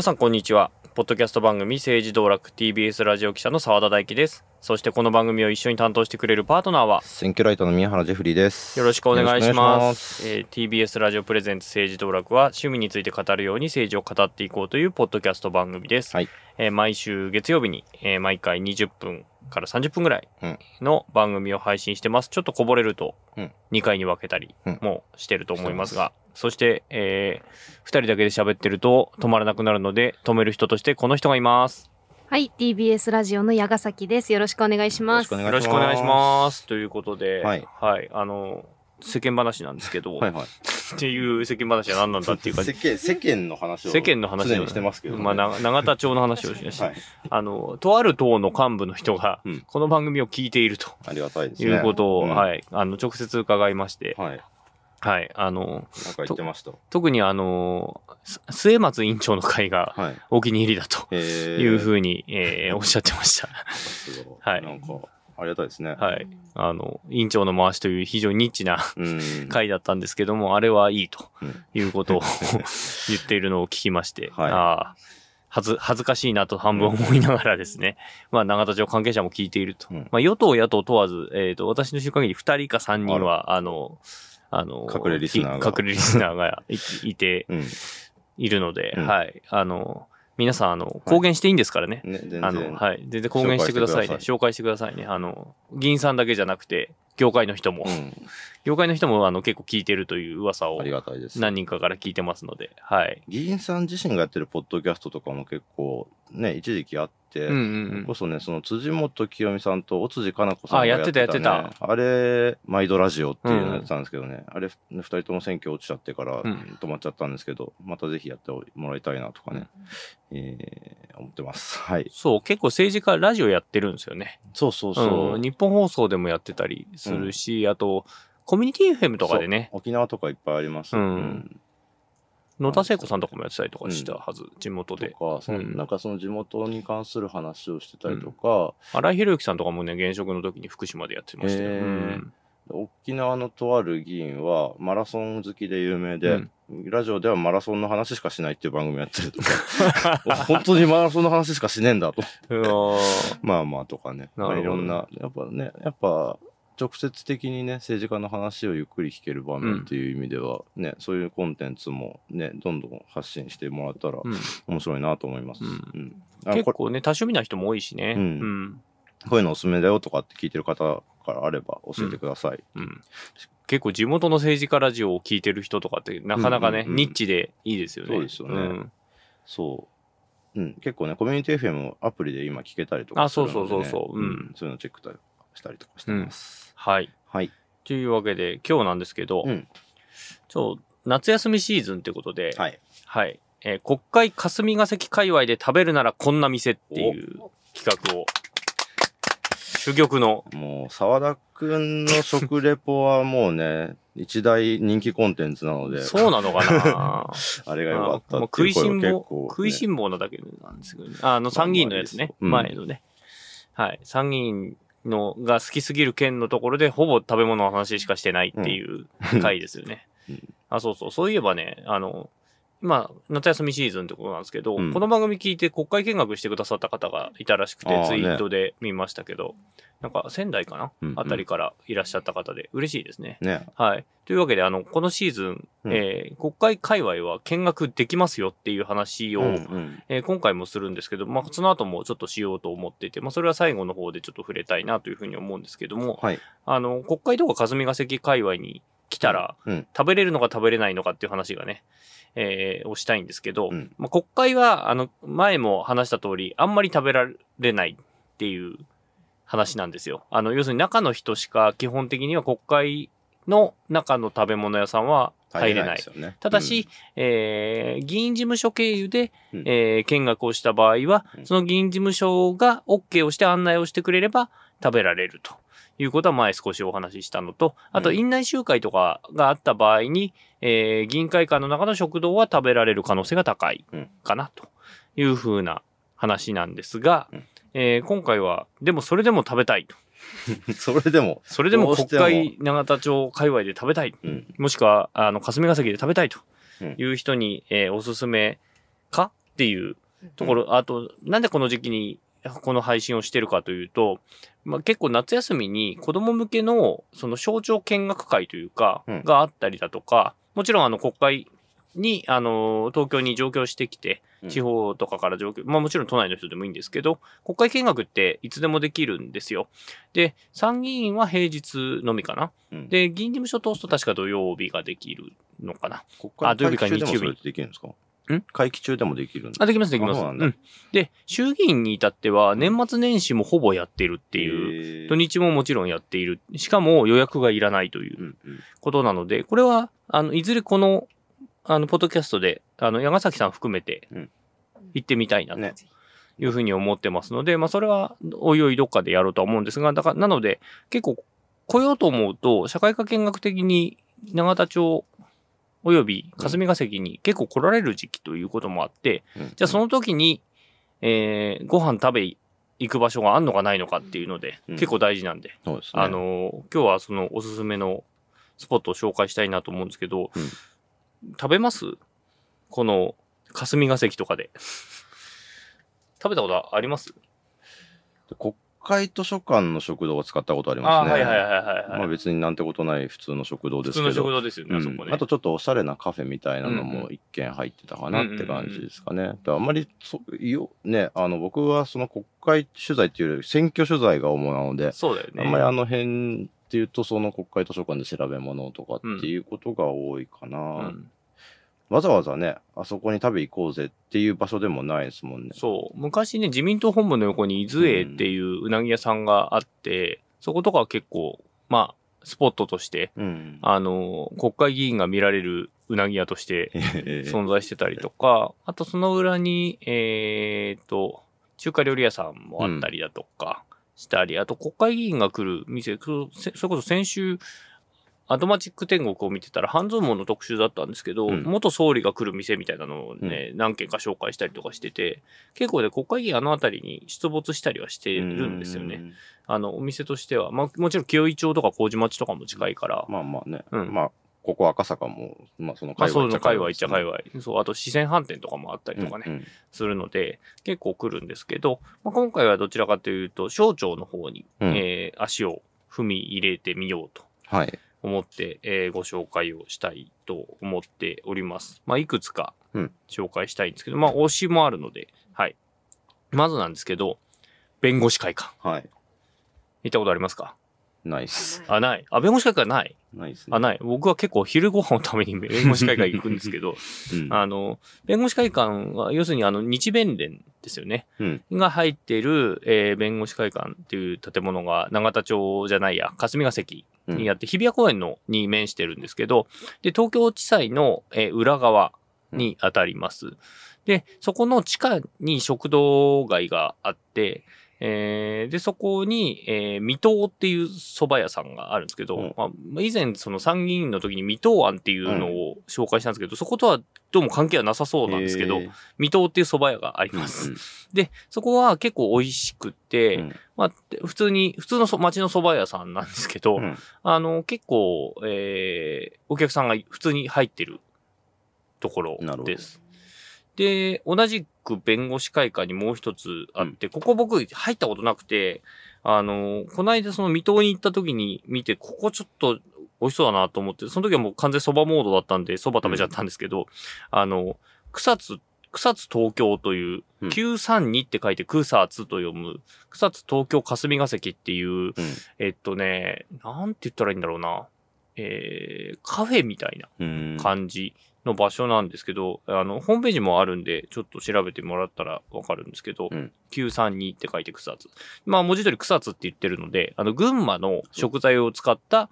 皆さんこんにちは。ポッドキャスト番組政治道楽 TBS ラジオ記者の澤田大樹です。そしてこの番組を一緒に担当してくれるパートナーは選挙ライターの宮原ジェフリーです。よろしくお願いしま。すえー TBS ラジオプレゼンツ政治道楽は趣味について語るように政治を語っていこうというポッドキャスト番組です。はい。えー毎週月曜日に、えー毎回20分から30分ぐらいうんの番組を配信してます。ちょっとこぼれるとうん2回に分けたりうんもしてると思いますが、そして、え2人だけで喋ってると止まらなくなるので止める人としてこの人がいます。はい、TBS ラジオの矢ヶ崎です。よろしくお願いします。よよろしくお願いします。ということで、はいあの、世間話なんですけど、はいはい。っていう世間話は何なんだっていうか、世間、世間の話を。世間の話常にしてますけど、ね。まあ、な永田町の話をしました。はい。あの、とある党の幹部の人がうん、この番組を聞いているとありがたいですいね。うことを、うんはい、あの、直接伺いまして、はい。はい、あの、なんか言ってました。特にあの、す末松委員長の会がはい。お気に入りだとえーいうふうに、えー おっしゃってました。すごいはいなんか、ありがたいですね。はい。あの、委員長の回しという非常にニッチなうん。回だったんですけども、あれはいいとうんいうことを 言っているのを聞きまして、はいああはず、恥ずかしいなと半分思いながらですね、まあ、永田町関係者も聞いていると。うんまあ、与党、野党問わず、えっ、と、私の知る限り2人か3人は、あの、あの、隠れリスナーがき隠れリスナーがいいてうん。いるので、うんはい。あの、皆さん、あの、公言していいんですからね。ね、全然。あの、はい。全然公言してくださいね。紹介してくださいね。あの、議員さんだけじゃなくて、業界の人も、うん。業界の人もあの結構聞いてるという噂をありがたいです。何人かから聞いてますので、はい。議員さん自身がやってるポッドキャストとかも結構、ね、一時期あって、うんうんうんこそね、その辻元清美さんと尾辻かな子さんがあやってたねやってあれ、毎度ラジオっていうのやってたんですけどね、あれ、ね二人とも選挙落ちちゃってからん止まっちゃったんですけど、またぜひやってもらいたいなとかね、えー思ってます。はい。そう、結構政治家ラジオやってるんですよね。そうそうそう。うん日本放送でもやってたりするし、あと、コミュニティ FM とかでね。沖縄とかいっぱいあります。うん。野田聖子さんとかもやってたりとかしたはず、地元で。とか、そのうん。なんかその地元に関する話をしてたりとか、荒井宏之さんとかもね、現職の時に福島でやってましたよ。へー。うん。沖縄のとある議員はマラソン好きで有名で、ラジオではマラソンの話しかしないっていう番組やってるとか。本当にマラソンの話しかしねえんだと。まあまあとかね、まあ、いろんなやっぱねやっぱ直接的にね政治家の話をゆっくり聞ける場面っていう意味では、ねそういうコンテンツもねどんどん発信してもらったらうん。面白いなと思います、うん。うん。結構ね、多趣味な人も多いしね。うん。うん。こういうのおすすめだよとかって聞いてる方からあれば教えてください、うん。結構地元の政治家ラジオを聞いてる人とかってなかなかね、うん。うんうんニッチでいいですよね。そうですよね。ん。そう。うん、結構ね、コミュニティ FM をアプリで今聞けたりとかあするので、ね、そうそうそうそう。うん。そういうのチェックしたりとかしてます。はい。はい。というわけで、今日なんですけど、うん。ちょ夏休みシーズンってことで、はい。はい。えー国会霞が関界隈で食べるならこんな店っていう企画を、珠玉の、もう、沢田くんの食レポはもうね、一大人気コンテンツなので、そうなのかな あれが良かったっていう声食いしん坊、が結構、食いしん坊なだけなんですけどね。ああの参議院のやつね。前のね。はい。参議院のが好きすぎる県のところでほぼ食べ物の話しかしてないっていう回ですよね。うんあ、そうそう。そういえばね、あの、今、夏休みシーズンってことなんですけど、うんこの番組聞いて国会見学してくださった方がいたらしくて、ツイートで見ましたけど、なんか仙台かな、うんうんあたりからいらっしゃった方で嬉しいですね。ね。はい。というわけで、あの、このシーズン、うんえー国会界隈は見学できますよっていう話を、うんうんえー今回もするんですけど、まあ、その後もちょっとしようと思っていて、まあ、それは最後の方でちょっと触れたいなというふうに思うんですけども、はい。あの、国会とか霞が関界隈に来たら、うん。食べれるのか食べれないのかっていう話がね、えーをしたいんですけど、うんまあ、国会は、あの、前も話した通り、あんまり食べられないっていう話なんですよ。あの、要するに中の人しか基本的には国会の中の食べ物屋さんは入れない。ですよね。ただし、えー議員事務所経由で、うんえー見学をした場合は、うんその議員事務所が OK をして案内をしてくれれば食べられるということは前少しお話ししたのと、あとうん院内集会とかがあった場合に、えー議員会館の中の食堂は食べられる可能性が高いうんかなというふうな話なんですが、うん。えー今回は、でもそれでも食べたいと。う んそれでも、それでも国会永田町界隈で食べたい。うん。もしくは、あの、霞が関で食べたいとうん。いう人に、えーおすすめかっっていうところ、あと、なんでこの時期にこの配信をしてるかというと、まあ、結構夏休みに子供向けのその省庁見学会というか、うんがあったりだとか、もちろんあの国会に、あの、東京に上京してきて、うん地方とかから上京、まあもちろん都内の人でもいいんですけど、国会見学っていつでもできるんですよ。で、参議院は平日のみかな。うんで、議員事務所通すと確か土曜日ができるのかな。国あ土曜日か日曜日できるんですか？ん？会期中でもできるんあ、できます、できます。で、衆議院に至っては年末年始もほぼやってるっていう、土日ももちろんやっている。しかも予約がいらないということなので、これは、あの、いずれこの、あの、ポッドキャストで、あの、矢ヶ崎さん含めてうん、行ってみたいなとね。いうふうに思ってますので、まあ、それは、おいおいどっかでやろうとは思うんですが、だから、なので、結構、来ようと思うと、社会科見学的に、永田町、および霞が関に結構来られる時期ということもあって、うん。じゃあその時に、えー、ご飯食べ行く場所があんのかないのかっていうので、うん。結構大事なんで、ですね。あの、今日はそのおすすめのスポットを紹介したいなと思うんですけど、うん。食べます？この霞が関とかで。食べたことあります？国会図書館の食堂を使ったことありあますね。はいはいはいはいはい。まあ別になんてことない普通の食堂普通の食ですけど。堂ですよね、あそこね。うんあとちょっとおしゃれなカフェみたいなのうんも一軒入ってたかなって感じですかね。あんまりそよ、ね、あの僕はその国会取材っていうより選挙取材が主なので、そうだよね。あんまりあの辺っていうとその国会図書館で調べ物とかっていうことが多いかな。うんわざわざね、あそこに食べ行こうぜっていう場所でもないですもんね。そう。昔ね、自民党本部の横に伊豆栄っていううなぎ屋さんがあって、そことかは結構、まあ、スポットとして、うん。あの、国会議員が見られるうなぎ屋として ええ存在してたりとか、あとその裏に、えー、と、中華料理屋さんもあったりだとかしたり、あと国会議員が来る店、そそれこそ先週、アドマチック天国を見てたら半蔵門の特集だったんですけど、うん元総理が来る店みたいなのをね、何軒か紹介したりとかしてて、結構ね、国会議員あの辺りに出没したりはしてるんですよね。。あの、お店としては。まあ、もちろん清井町とか麹町とかも近いから、まあまあね。うんまあ、ここ赤坂も、まあそのまあ、界隈そういうの界隈っちゃ界隈隈。そう、あと四川飯店とかもあったりとかね、うんうんするので、結構来るんですけど、まあ、今回はどちらかというと、省庁の方に、うんえー足を踏み入れてみようとはい。思って、えーご紹介をしたいと思っております。まあ、いくつかうん紹介したいんですけど、まあ、推しもあるので、はい。まずなんですけど、弁護士会館。はい。行ったことありますか？ナイス。あ、ない。あ、弁護士会館ない？ナイス、あ、ない。僕は結構昼ご飯のために弁護士会館行くんですけど、うん。あの、弁護士会館は、要するにあの、日弁連ですよね。うん。が入っている、えー弁護士会館っていう建物が永田町じゃないや、霞が関にあって、日比谷公園のに面してるんですけど、で、東京地裁の、えー裏側に当たります。で、そこの地下に食堂街があって、えーで、そこに、えー、水戸っていう蕎麦屋さんがあるんですけど、うん。まあ、以前その参議院の時に水戸庵っていうのを紹介したんですけど、そことはどうも関係はなさそうなんですけど、へー。水戸っていう蕎麦屋があります。うんで、そこは結構美味しくて、うん。まあ、普通に、普通のそ町の蕎麦屋さんなんですけど、うん。あの、結構、えー、お客さんが普通に入ってるところです。で、同じく弁護士会館にもう一つあって、ここ僕入ったことなくて、あの、この間その水戸に行った時に見て、ここちょっと美味しそうだなと思って、その時はもう完全蕎麦モードだったんで、蕎麦食べちゃったんですけど、あの、草津、草津東京という、うん。932って書いて草津と読む、草津東京霞が関っていう、うん。えっとね、なんて言ったらいいんだろうな。えー、カフェみたいなうん。の場所なんですけど、あの、ホームページもあるんで、ちょっと調べてもらったらわかるんですけど、うん932って書いて草津。まあ、文字通り草津って言ってるので、あの、群馬の食材を使った、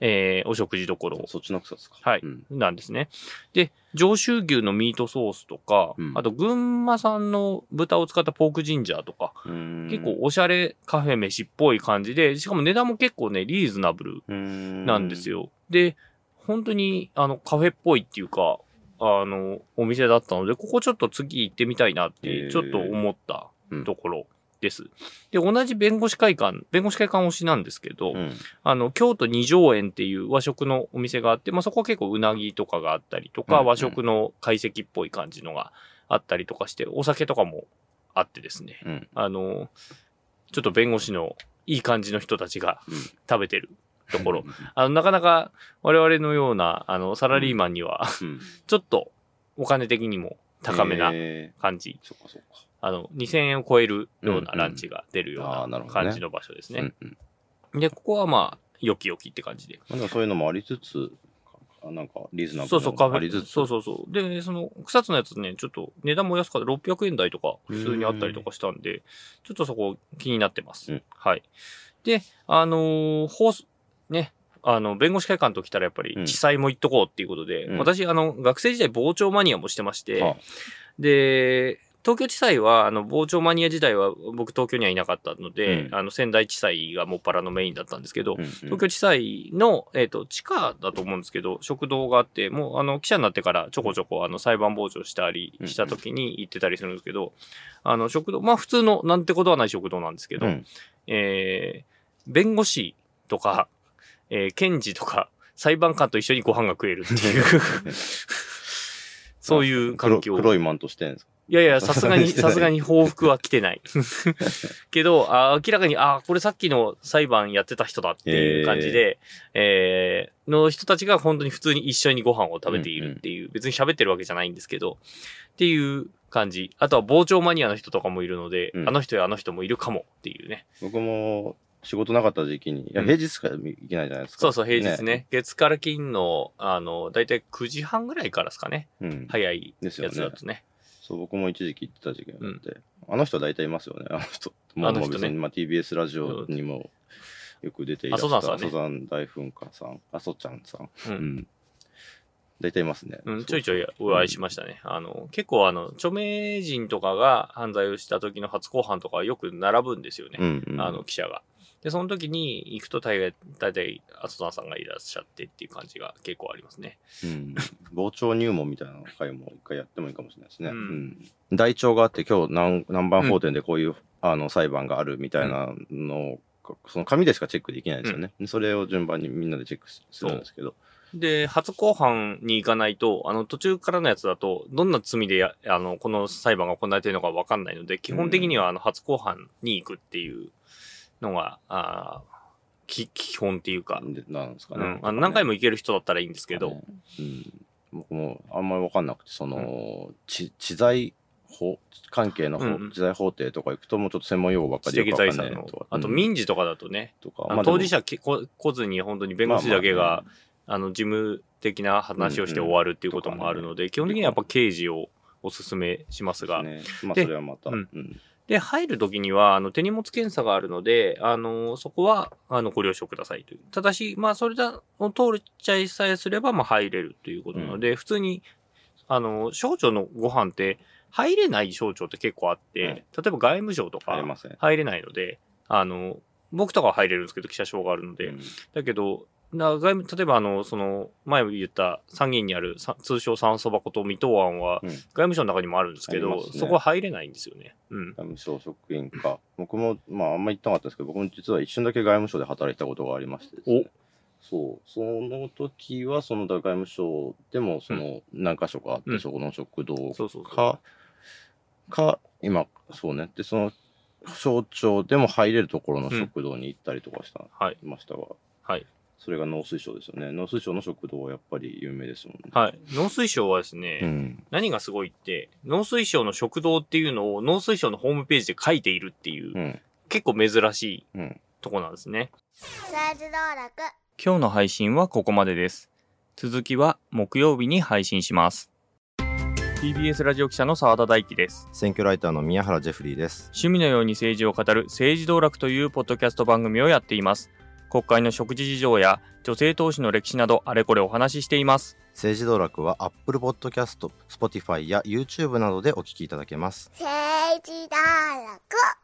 えー、お食事どころそっちの草ですか。はいうんなんですね。で、上州牛のミートソースとか、うんあと群馬産の豚を使ったポークジンジャーとか、うん結構おしゃれカフェ飯っぽい感じで、しかも値段も結構ね、リーズナブルななんです。よ。で、本当にあのカフェっぽいっていうか、あの、お店だったので、ここちょっと次行ってみたいなって、ちょっと思ったうんところです。で、同じ弁護士会館、弁護士会館推しなんですけど、うん。あの、京都二条園っていう和食のお店があって、まあ、そこは結構うなぎとかがあったりとか、うん和食の懐石っぽい感じのがあったりとかして、お酒とかもあってですね。うん。あの、ちょっと弁護士のいい感じの人たちがうん食べてるところ。あの、なかなか我々のような、あの、サラリーマンには、うん。ちょっとお金的にも高めなえ感じ。ーそっかそっか。あの、2000円を超えるようなうんランチが出るような感じの場所ですね。で、ここはまあ、よきよきって感じで。そういうのもありつつ、あなんかリーズナブルそうそう、カフェ。ありつつ。そうそうそう。で、その、草津のやつね、ちょっと値段も安かった。600円台とか普通にあったりとかしたんで、ちょっとそこ気になってます。うんはい。で、あのー放送、ね、あの、弁護士会館と来たらやっぱりうん。地裁も行っとこうっていうことで、うん。私、あの、学生時代傍聴マニアもしてまして、あ。で、東京地裁は、あの、傍聴マニア時代は僕東京にはいなかったので、うん。あの、仙台地裁がもっぱらのメインだったんですけど、うんうん。東京地裁の、えっ、と、地下だと思うんですけど、食堂があって、もう、あの、記者になってからちょこちょこ、あの、裁判傍聴したりした時に行ってたりするんですけど、あの、食堂、まあ、普通の、なんてことはない食堂なんですけど、うん。えー弁護士とか、えー検事とか、裁判官と一緒にご飯が食えるっていう、そういう環境。黒黒いマントしてんですか？いやいや、さすがに、さすがに報復は来てない。けど、あ明らかに、あこれさっきの裁判やってた人だっていう感じで、えーの人たちが本当に普通に一緒にご飯を食べているっていう、別に喋ってるわけじゃないんですけど、っていう感じ。あとは傍聴マニアの人とかもいるので、うんあの人やあの人もいるかもっていうね。僕も仕事なかった時期に、いや、うん平日しか行けないじゃないですか。そうそう、平日ね。。月から金の、あの、だいたい9時半ぐらいからですかね。うん。早いやですよねつだとね。そう、僕も一時期行ってた時期があって、あの人大体いますよね、あの人。もうあの人ね別にまあ、TBS ラジオにもよく出ていらっしゃ阿蘇山さんね阿蘇山大噴火さん、阿蘇ちゃんさん。う。うんん。大体いますね。うん、ちょいちょいお会いしましたね。あの、結構あの、著名人とかが犯罪をした時の初公判とかはよく並ぶんですよね。うん、うん。あの、記者が。で、その時に行くと大概、大体、阿蘇山さんがいらっしゃってっていう感じが結構ありますね。うん。傍聴入門みたいな回も一回やってもいいかもしれないですね。ううんん。台帳があって、今日何何番法典でこういう、あの裁判があるみたいなのを、その紙でしかチェックできないんですよね。それを順番にみんなでチェックするんですけど。で、初公判に行かないと、あの、途中からのやつだと、どんな罪でや、あの、この裁判が行われているのかわかんないので、基本的には、あの、初公判に行くっていうのが、あーき基本っていうか、でなんですかね。うん、あの何回も行ける人だったらいいんですけど、うん、僕もあんまり分かんなくてその、知知財法？関係の法、うんうん。知財法廷とか行くともうちょっと専門用語ばっか知りよく分的財産のかんないとか、あとうん。民事とかだとね、とか。あのでも当事者きこ来ずに本当に弁護士だけまあまが、あの、事務的な話をして終わるっていうこともあるので、基本的にはやっぱ刑事をお勧めしますが、ね、まあでそれはまた、ううんんで、入るときには、あの、手荷物検査があるので、あの、そこは、あの、ご了承くださいという。ただし、まあ、それだを通っちゃいさえすれば、まあ、入れるということなので、普通に、あの、省庁のご飯って、入れない省庁って結構あって、はい例えば外務省とか入れません。入れないので、あの、僕とかは入れるんですけど、記者証があるので、うんだけど、な外務例えばあの、その、前も言った参議院にあるさ通称酸素箱と水戸湾は、うん外務省の中にもあるんですけど、ありますねそこは入れないんですよね。うん。外務省職員か。僕も、まあ、あんまり言ってなかったですけど、僕も実は一瞬だけ外務省で働いたことがありましてですね、そう。その時は、その外務省でも、その、何箇所かあって、うんそこの食堂。か、か、今、そうね。で、その、省庁でも入れるところの食堂に行ったりとかした、はい。ましたが、はい。それが農水省ですよね。農水省の食堂はやっぱり有名ですもんね。はい。農水省はですね、うん。何がすごいって、農水省の食堂っていうのを農水省のホームページで書いているっていう、うん。結構珍しいうん。とこなんですね。今日の配信はここまでです。続きは木曜日に配信します。TBS ラジオ記者の澤田大樹です。選挙ライターの宮原ジェフリーです。趣味のように政治を語る政治道楽というポッドキャスト番組をやっています。国会の食事事情や女性投資の歴史などあれこれお話ししています。政治道楽は Apple Podcast、Spotify や YouTube などでお聞きいただけます。政治道楽